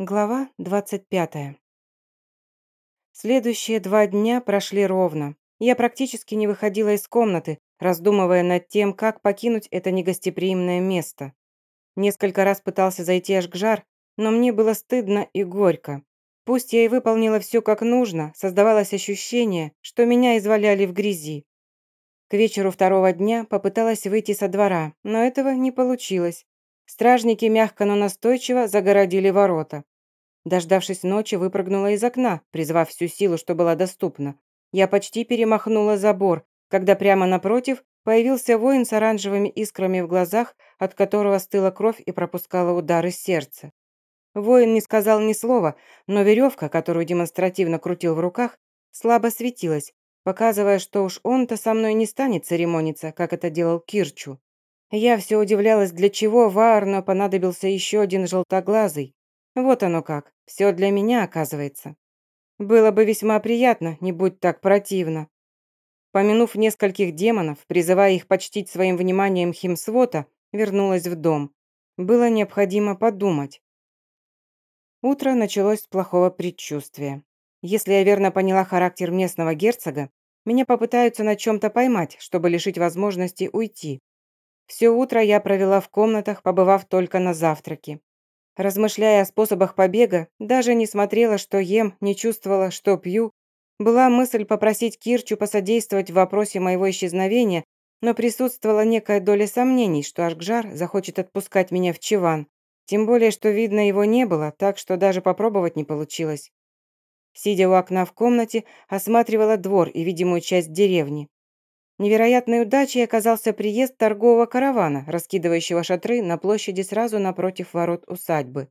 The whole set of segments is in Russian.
Глава 25. Следующие два дня прошли ровно. Я практически не выходила из комнаты, раздумывая над тем, как покинуть это негостеприимное место. Несколько раз пытался зайти аж к жар, но мне было стыдно и горько. Пусть я и выполнила все как нужно, создавалось ощущение, что меня изваляли в грязи. К вечеру второго дня попыталась выйти со двора, но этого не получилось. Стражники мягко, но настойчиво загородили ворота. Дождавшись ночи, выпрыгнула из окна, призвав всю силу, что была доступна. Я почти перемахнула забор, когда прямо напротив появился воин с оранжевыми искрами в глазах, от которого стыла кровь и пропускала удары сердца. Воин не сказал ни слова, но веревка, которую демонстративно крутил в руках, слабо светилась, показывая, что уж он-то со мной не станет церемониться, как это делал Кирчу. Я все удивлялась, для чего Ваарно понадобился еще один желтоглазый. Вот оно как, все для меня оказывается. Было бы весьма приятно, не будь так противно. Помянув нескольких демонов, призывая их почтить своим вниманием Химсвота, вернулась в дом. Было необходимо подумать. Утро началось с плохого предчувствия. Если я верно поняла характер местного герцога, меня попытаются на чем-то поймать, чтобы лишить возможности уйти. Все утро я провела в комнатах, побывав только на завтраке. Размышляя о способах побега, даже не смотрела, что ем, не чувствовала, что пью. Была мысль попросить Кирчу посодействовать в вопросе моего исчезновения, но присутствовала некая доля сомнений, что Ашгжар захочет отпускать меня в Чиван. Тем более, что видно его не было, так что даже попробовать не получилось. Сидя у окна в комнате, осматривала двор и видимую часть деревни. Невероятной удачей оказался приезд торгового каравана, раскидывающего шатры на площади сразу напротив ворот усадьбы.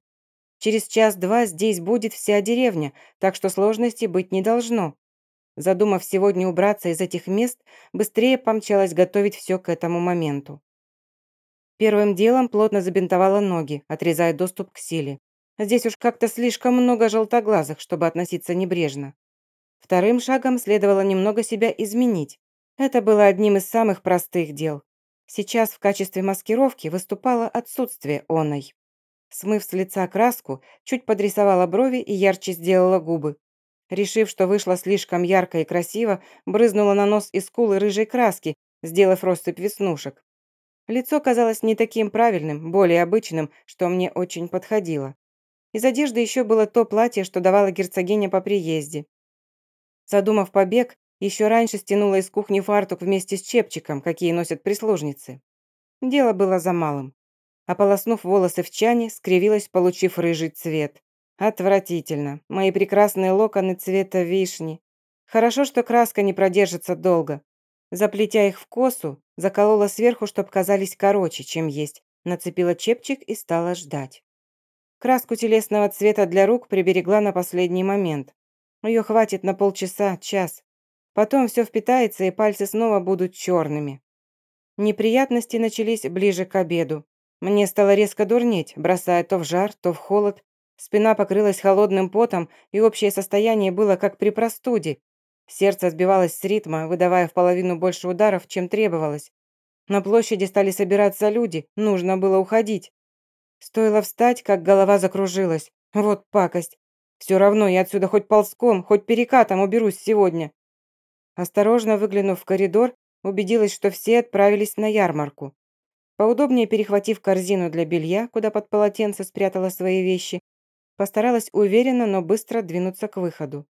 Через час-два здесь будет вся деревня, так что сложностей быть не должно. Задумав сегодня убраться из этих мест, быстрее помчалась готовить все к этому моменту. Первым делом плотно забинтовала ноги, отрезая доступ к силе. Здесь уж как-то слишком много желтоглазых, чтобы относиться небрежно. Вторым шагом следовало немного себя изменить. Это было одним из самых простых дел. Сейчас в качестве маскировки выступало отсутствие оной. Смыв с лица краску, чуть подрисовала брови и ярче сделала губы. Решив, что вышло слишком ярко и красиво, брызнула на нос и скулы рыжей краски, сделав россыпь веснушек. Лицо казалось не таким правильным, более обычным, что мне очень подходило. Из одежды еще было то платье, что давала герцогиня по приезде. Задумав побег, еще раньше стянула из кухни фартук вместе с чепчиком, какие носят прислужницы. Дело было за малым. Ополоснув волосы в чане, скривилась, получив рыжий цвет. Отвратительно. Мои прекрасные локоны цвета вишни. Хорошо, что краска не продержится долго. Заплетя их в косу, заколола сверху, чтоб казались короче, чем есть. Нацепила чепчик и стала ждать. Краску телесного цвета для рук приберегла на последний момент. Ее хватит на полчаса, час. Потом все впитается, и пальцы снова будут черными. Неприятности начались ближе к обеду. Мне стало резко дурнеть, бросая то в жар, то в холод. Спина покрылась холодным потом, и общее состояние было как при простуде. Сердце сбивалось с ритма, выдавая в половину больше ударов, чем требовалось. На площади стали собираться люди, нужно было уходить. Стоило встать, как голова закружилась. Вот пакость. Все равно я отсюда хоть ползком, хоть перекатом уберусь сегодня. Осторожно выглянув в коридор, убедилась, что все отправились на ярмарку. Поудобнее перехватив корзину для белья, куда под полотенце спрятала свои вещи, постаралась уверенно, но быстро двинуться к выходу.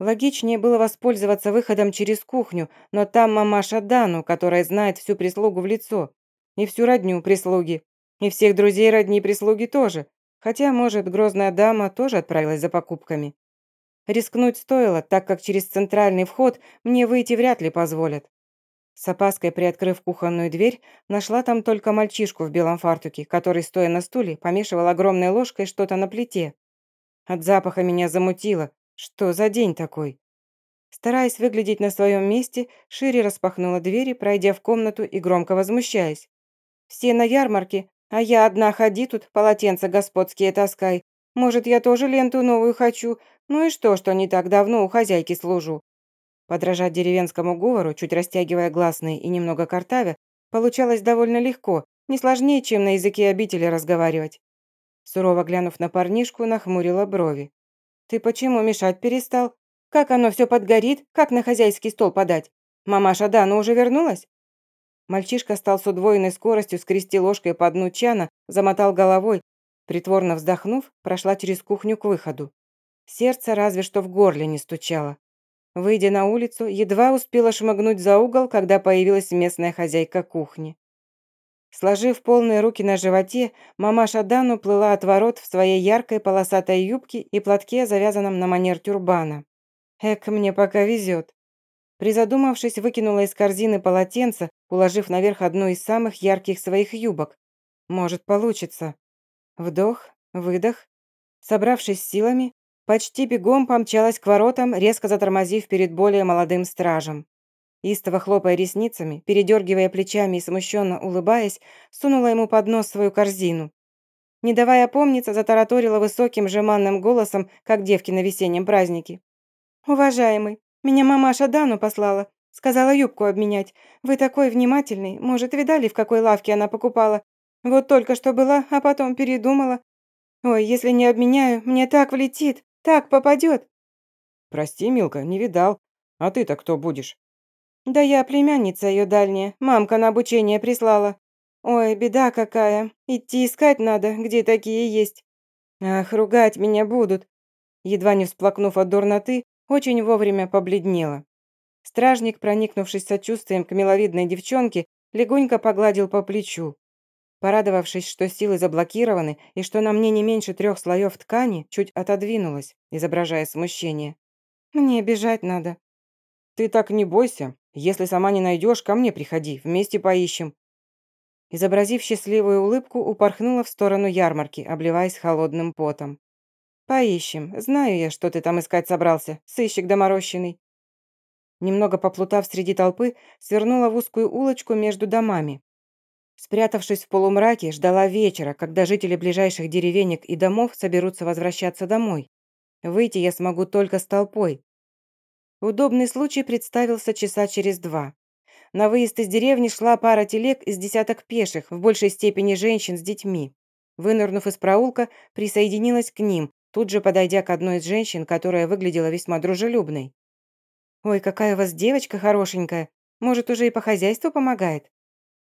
Логичнее было воспользоваться выходом через кухню, но там мамаша Дану, которая знает всю прислугу в лицо. И всю родню прислуги. И всех друзей родни прислуги тоже. Хотя, может, грозная дама тоже отправилась за покупками. Рискнуть стоило, так как через центральный вход мне выйти вряд ли позволят. С опаской приоткрыв кухонную дверь, нашла там только мальчишку в белом фартуке, который, стоя на стуле, помешивал огромной ложкой что-то на плите. От запаха меня замутило. Что за день такой? Стараясь выглядеть на своем месте, шире распахнула двери, пройдя в комнату и громко возмущаясь. «Все на ярмарке, а я одна ходи тут, полотенца господские таскай. Может, я тоже ленту новую хочу, ну и что, что не так давно у хозяйки служу? Подражать деревенскому говору, чуть растягивая гласные и немного картавя, получалось довольно легко, не сложнее, чем на языке обители разговаривать. Сурово глянув на парнишку, нахмурила брови. «Ты почему мешать перестал? Как оно все подгорит? Как на хозяйский стол подать? Мамаша Дана уже вернулась?» Мальчишка стал с удвоенной скоростью скрести ложкой по дну чана, замотал головой, притворно вздохнув, прошла через кухню к выходу. Сердце разве что в горле не стучало. Выйдя на улицу, едва успела шмыгнуть за угол, когда появилась местная хозяйка кухни. Сложив полные руки на животе, мамаша Дану плыла от ворот в своей яркой полосатой юбке и платке, завязанном на манер тюрбана. Эк, мне пока везет. Призадумавшись, выкинула из корзины полотенце, уложив наверх одну из самых ярких своих юбок. Может, получится. Вдох, выдох. Собравшись силами, почти бегом помчалась к воротам, резко затормозив перед более молодым стражем. Истово хлопая ресницами, передергивая плечами и смущенно улыбаясь, сунула ему под нос свою корзину. Не давая опомниться, затараторила высоким жеманным голосом, как девки на весеннем празднике. «Уважаемый, меня мамаша Дану послала. Сказала юбку обменять. Вы такой внимательный. Может, видали, в какой лавке она покупала? Вот только что была, а потом передумала. Ой, если не обменяю, мне так влетит, так попадет». «Прости, Милка, не видал. А ты-то кто будешь?» «Да я племянница ее дальняя, мамка на обучение прислала. Ой, беда какая, идти искать надо, где такие есть. Ах, ругать меня будут». Едва не всплакнув от дурноты, очень вовремя побледнела. Стражник, проникнувшись сочувствием к миловидной девчонке, легонько погладил по плечу. Порадовавшись, что силы заблокированы и что на мне не меньше трех слоев ткани, чуть отодвинулась, изображая смущение. «Мне бежать надо». «Ты так не бойся. Если сама не найдешь, ко мне приходи, вместе поищем». Изобразив счастливую улыбку, упорхнула в сторону ярмарки, обливаясь холодным потом. «Поищем. Знаю я, что ты там искать собрался, сыщик доморощенный». Немного поплутав среди толпы, свернула в узкую улочку между домами. Спрятавшись в полумраке, ждала вечера, когда жители ближайших деревенек и домов соберутся возвращаться домой. Выйти я смогу только с толпой, Удобный случай представился часа через два. На выезд из деревни шла пара телег из десяток пеших, в большей степени женщин с детьми. Вынырнув из проулка, присоединилась к ним, тут же подойдя к одной из женщин, которая выглядела весьма дружелюбной. «Ой, какая у вас девочка хорошенькая! Может, уже и по хозяйству помогает?»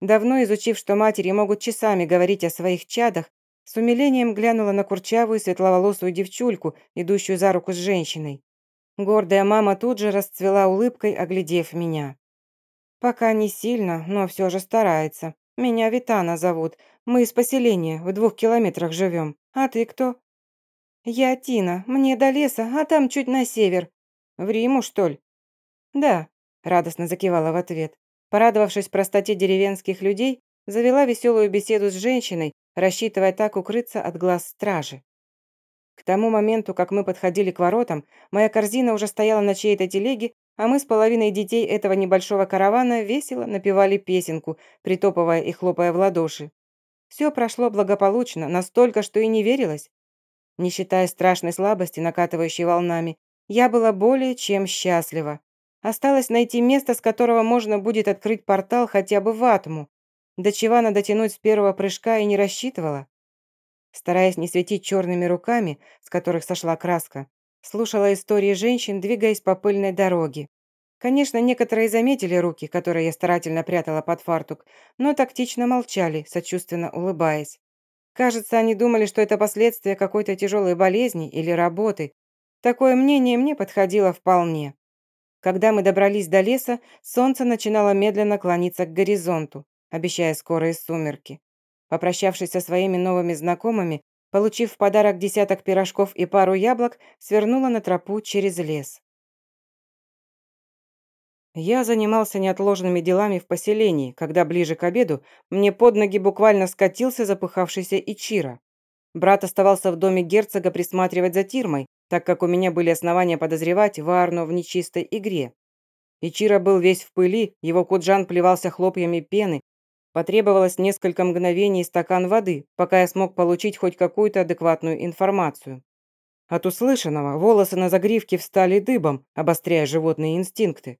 Давно изучив, что матери могут часами говорить о своих чадах, с умилением глянула на курчавую светловолосую девчульку, идущую за руку с женщиной. Гордая мама тут же расцвела улыбкой, оглядев меня. «Пока не сильно, но все же старается. Меня Витана зовут. Мы из поселения, в двух километрах живем. А ты кто?» «Я Тина. Мне до леса, а там чуть на север. В Риму, что ли?» «Да», – радостно закивала в ответ. Порадовавшись простоте деревенских людей, завела веселую беседу с женщиной, рассчитывая так укрыться от глаз стражи. К тому моменту, как мы подходили к воротам, моя корзина уже стояла на чьей-то телеге, а мы с половиной детей этого небольшого каравана весело напевали песенку, притопывая и хлопая в ладоши. Все прошло благополучно, настолько, что и не верилось. Не считая страшной слабости, накатывающей волнами, я была более чем счастлива. Осталось найти место, с которого можно будет открыть портал хотя бы в Атму. До чего надо тянуть с первого прыжка и не рассчитывала. Стараясь не светить черными руками, с которых сошла краска, слушала истории женщин, двигаясь по пыльной дороге. Конечно, некоторые заметили руки, которые я старательно прятала под фартук, но тактично молчали, сочувственно улыбаясь. Кажется, они думали, что это последствия какой-то тяжелой болезни или работы. Такое мнение мне подходило вполне. Когда мы добрались до леса, солнце начинало медленно клониться к горизонту, обещая скорые сумерки. Попрощавшись со своими новыми знакомыми, получив в подарок десяток пирожков и пару яблок, свернула на тропу через лес. Я занимался неотложными делами в поселении, когда ближе к обеду мне под ноги буквально скатился запыхавшийся Ичира. Брат оставался в доме герцога присматривать за Тирмой, так как у меня были основания подозревать Варну в нечистой игре. Ичира был весь в пыли, его куджан плевался хлопьями пены, Потребовалось несколько мгновений и стакан воды, пока я смог получить хоть какую-то адекватную информацию. От услышанного волосы на загривке встали дыбом, обостряя животные инстинкты.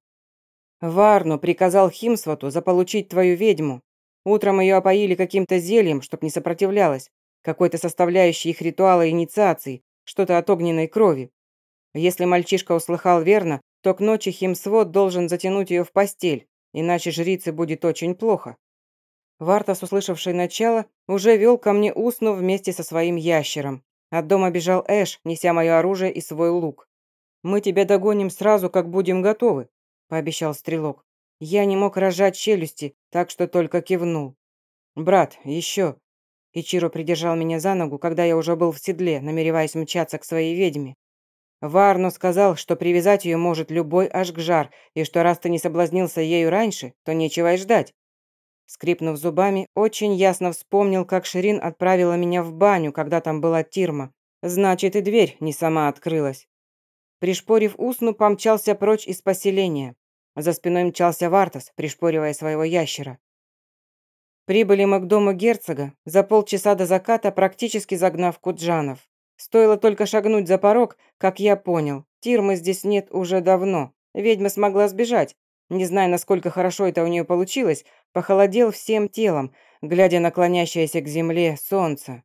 Варну приказал Химсвату заполучить твою ведьму. Утром ее опоили каким-то зельем, чтоб не сопротивлялась. какой-то составляющей их ритуала инициации, что-то от огненной крови. Если мальчишка услыхал верно, то к ночи химсвод должен затянуть ее в постель, иначе жрице будет очень плохо. Вартас, услышавший начало, уже вел ко мне усну вместе со своим ящером. От дома бежал Эш, неся мое оружие и свой лук. «Мы тебя догоним сразу, как будем готовы», – пообещал стрелок. Я не мог разжать челюсти, так что только кивнул. «Брат, еще!» Ичиро придержал меня за ногу, когда я уже был в седле, намереваясь мчаться к своей ведьме. Варну сказал, что привязать ее может любой Ашгжар, и что раз ты не соблазнился ею раньше, то нечего и ждать. Скрипнув зубами, очень ясно вспомнил, как Ширин отправила меня в баню, когда там была Тирма. Значит, и дверь не сама открылась. Пришпорив усну, помчался прочь из поселения. За спиной мчался Вартас, пришпоривая своего ящера. Прибыли мы к дому герцога за полчаса до заката, практически загнав куджанов. Стоило только шагнуть за порог, как я понял, Тирмы здесь нет уже давно. Ведьма смогла сбежать. Не зная, насколько хорошо это у нее получилось, похолодел всем телом, глядя на клонящееся к земле солнце.